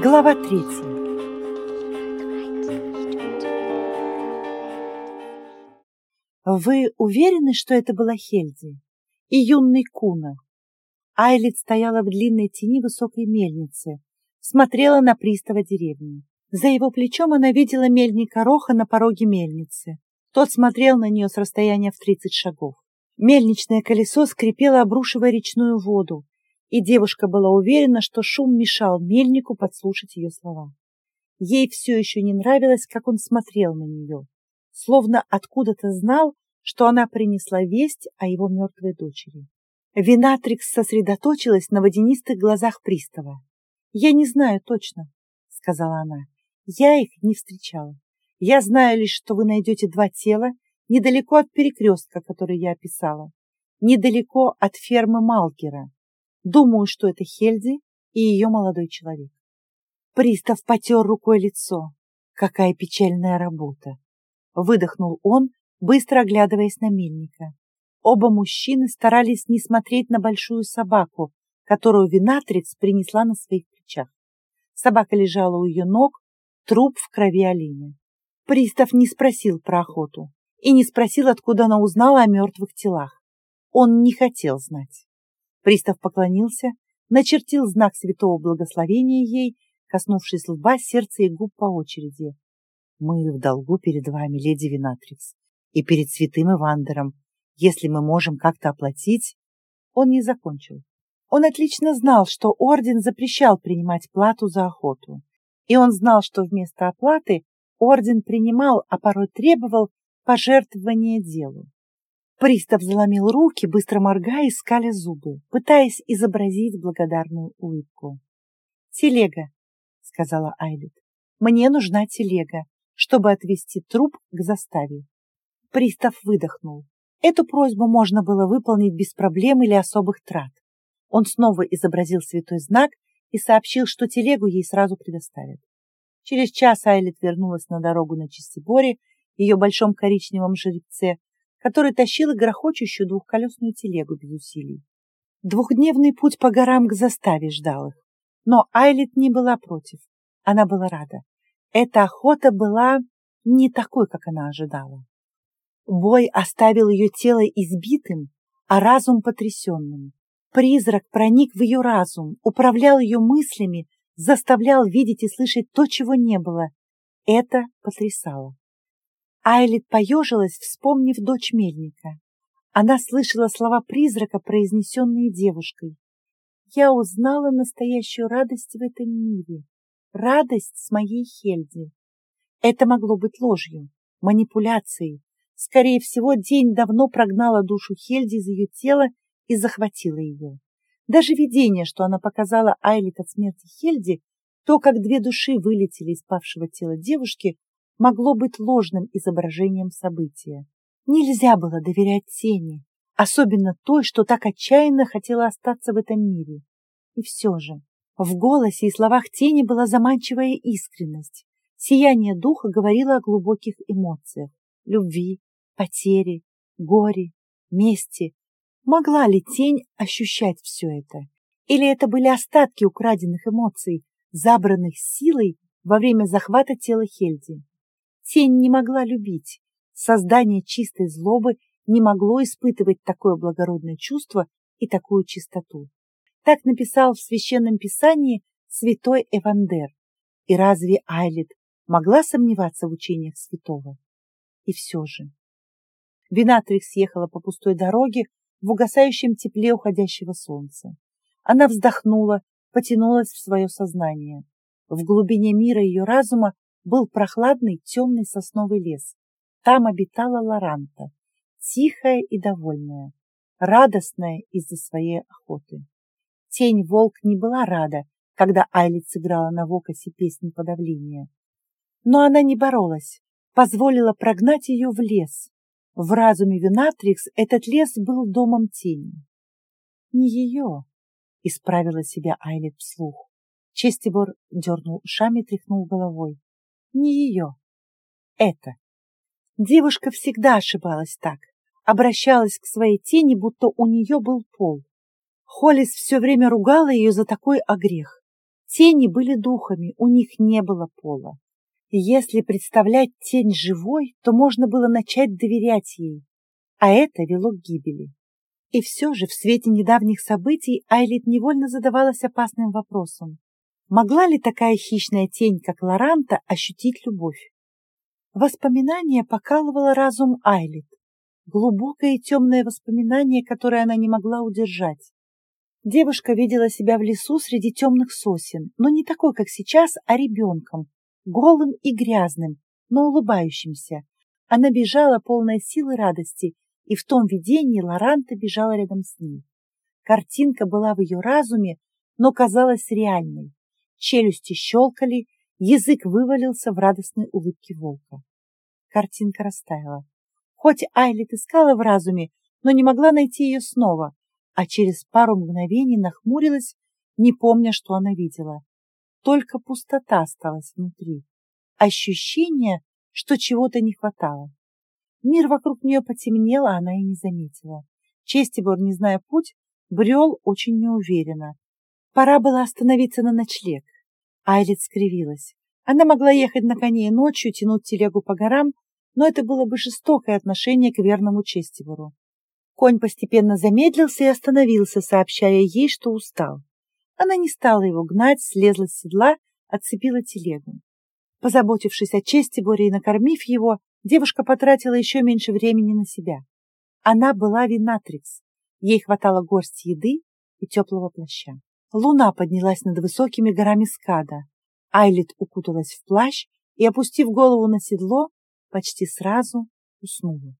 Глава третья. Вы уверены, что это была Хельди и юный Куна? Айлит стояла в длинной тени высокой мельницы, смотрела на пристава деревни. За его плечом она видела мельника Роха на пороге мельницы. Тот смотрел на нее с расстояния в тридцать шагов. Мельничное колесо скрипело, обрушивая речную воду, и девушка была уверена, что шум мешал мельнику подслушать ее слова. Ей все еще не нравилось, как он смотрел на нее, словно откуда-то знал, что она принесла весть о его мертвой дочери. Винатрикс сосредоточилась на водянистых глазах пристава. «Я не знаю точно», — сказала она. «Я их не встречала. Я знаю лишь, что вы найдете два тела недалеко от перекрестка, который я описала, недалеко от фермы Малкера. Думаю, что это Хельди и ее молодой человек. Пристав потер рукой лицо. Какая печальная работа! Выдохнул он, быстро оглядываясь на мельника. Оба мужчины старались не смотреть на большую собаку, которую Винатрикс принесла на своих плечах. Собака лежала у ее ног, труп в крови оленя. Пристав не спросил про охоту и не спросил, откуда она узнала о мертвых телах. Он не хотел знать. Пристав поклонился, начертил знак святого благословения ей, коснувшись лба, сердца и губ по очереди. «Мы в долгу перед вами, леди Винатрикс, и перед святым Ивандером. Если мы можем как-то оплатить...» Он не закончил. Он отлично знал, что орден запрещал принимать плату за охоту. И он знал, что вместо оплаты орден принимал, а порой требовал пожертвования делу. Пристав заломил руки, быстро моргая и скаля зубы, пытаясь изобразить благодарную улыбку. «Телега», — сказала Айлет. «Мне нужна телега, чтобы отвезти труп к заставе». Пристав выдохнул. Эту просьбу можно было выполнить без проблем или особых трат. Он снова изобразил святой знак и сообщил, что телегу ей сразу предоставят. Через час Айлет вернулась на дорогу на Чистиборе ее большом коричневом жеребце, который тащил и грохочущую двухколесную телегу без усилий. Двухдневный путь по горам к заставе ждал их. Но Айлит не была против. Она была рада. Эта охота была не такой, как она ожидала. Бой оставил ее тело избитым, а разум потрясенным. Призрак проник в ее разум, управлял ее мыслями, заставлял видеть и слышать то, чего не было. Это потрясало. Айлит поежилась, вспомнив дочь мельника. Она слышала слова призрака, произнесенные девушкой. Я узнала настоящую радость в этом мире. Радость с моей Хельди. Это могло быть ложью, манипуляцией. Скорее всего, день давно прогнала душу Хельди из ее тела и захватила ее. Даже видение, что она показала Айлит от смерти Хельди, то, как две души вылетели из павшего тела девушки, могло быть ложным изображением события. Нельзя было доверять тени, особенно той, что так отчаянно хотела остаться в этом мире. И все же в голосе и словах тени была заманчивая искренность. Сияние духа говорило о глубоких эмоциях – любви, потери, горе, мести. Могла ли тень ощущать все это? Или это были остатки украденных эмоций, забранных силой во время захвата тела Хельди? Тень не могла любить. Создание чистой злобы не могло испытывать такое благородное чувство и такую чистоту. Так написал в Священном Писании святой Эвандер. И разве Айлит могла сомневаться в учениях святого? И все же. Винатрикс ехала по пустой дороге в угасающем тепле уходящего солнца. Она вздохнула, потянулась в свое сознание. В глубине мира ее разума был прохладный темный сосновый лес. Там обитала Лоранта, тихая и довольная, радостная из-за своей охоты. Тень-волк не была рада, когда Айлит сыграла на вокасе песню подавления. Но она не боролась, позволила прогнать ее в лес. В разуме Винатрикс этот лес был домом тени. Не ее, исправила себя Айлит вслух. Честибор дернул ушами, тряхнул головой не ее. Это. Девушка всегда ошибалась так, обращалась к своей тени, будто у нее был пол. Холлис все время ругала ее за такой огрех. Тени были духами, у них не было пола. Если представлять тень живой, то можно было начать доверять ей, а это вело к гибели. И все же в свете недавних событий Айлит невольно задавалась опасным вопросом. Могла ли такая хищная тень, как Лоранта, ощутить любовь? Воспоминание покалывало разум Айлит. Глубокое и темное воспоминание, которое она не могла удержать. Девушка видела себя в лесу среди темных сосен, но не такой, как сейчас, а ребенком, голым и грязным, но улыбающимся. Она бежала полная силы радости, и в том видении Лоранта бежала рядом с ней. Картинка была в ее разуме, но казалась реальной. Челюсти щелкали, язык вывалился в радостной улыбке волка. Картинка растаяла. Хоть Айлит искала в разуме, но не могла найти ее снова, а через пару мгновений нахмурилась, не помня, что она видела. Только пустота осталась внутри. Ощущение, что чего-то не хватало. Мир вокруг нее потемнел, а она и не заметила. Честибор, не зная путь, брел очень неуверенно. Пора было остановиться на ночлег. Айлит скривилась. Она могла ехать на коне ночью, тянуть телегу по горам, но это было бы жестокое отношение к верному Честибору. Конь постепенно замедлился и остановился, сообщая ей, что устал. Она не стала его гнать, слезла с седла, отцепила телегу. Позаботившись о чести Бори и накормив его, девушка потратила еще меньше времени на себя. Она была винатрикс. Ей хватало горсти еды и теплого плаща. Луна поднялась над высокими горами скада. Айлит укуталась в плащ и, опустив голову на седло, почти сразу уснула.